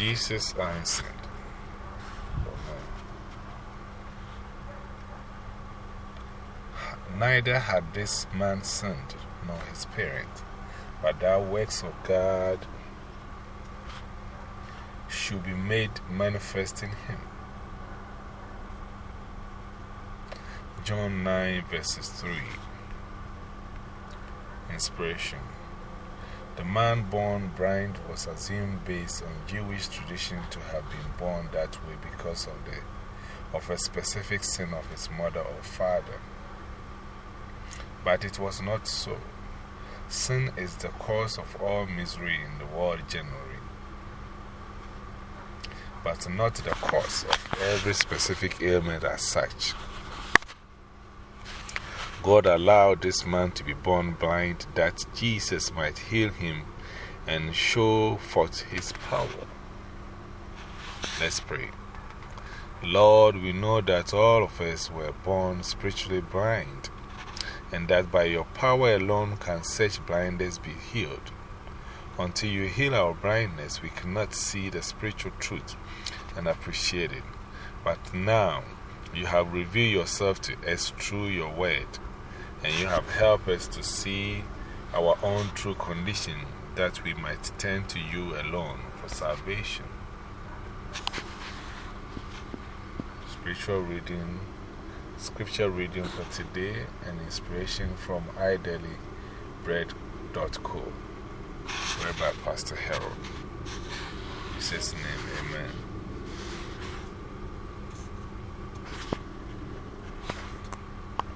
Jesus answered, Neither had this man sinned nor his parents, but that works of God should be made manifest in him. John 9 verses 3 Inspiration The man born blind was assumed based on Jewish tradition to have been born that way because of, the, of a specific sin of his mother or father. But it was not so. Sin is the cause of all misery in the world generally, but not the cause of every specific ailment as such. God allowed this man to be born blind that Jesus might heal him and show forth his power. Let's pray. Lord, we know that all of us were born spiritually blind, and that by your power alone can such blindness be healed. Until you heal our blindness, we cannot see the spiritual truth and appreciate it. But now, you have revealed yourself to us through your word and you have helped us to see our own true condition that we might turn to you alone for salvation. Spiritual reading, scripture reading for today, and inspiration from idailybread.co, read by Pastor Harold. In Jesus' name, amen.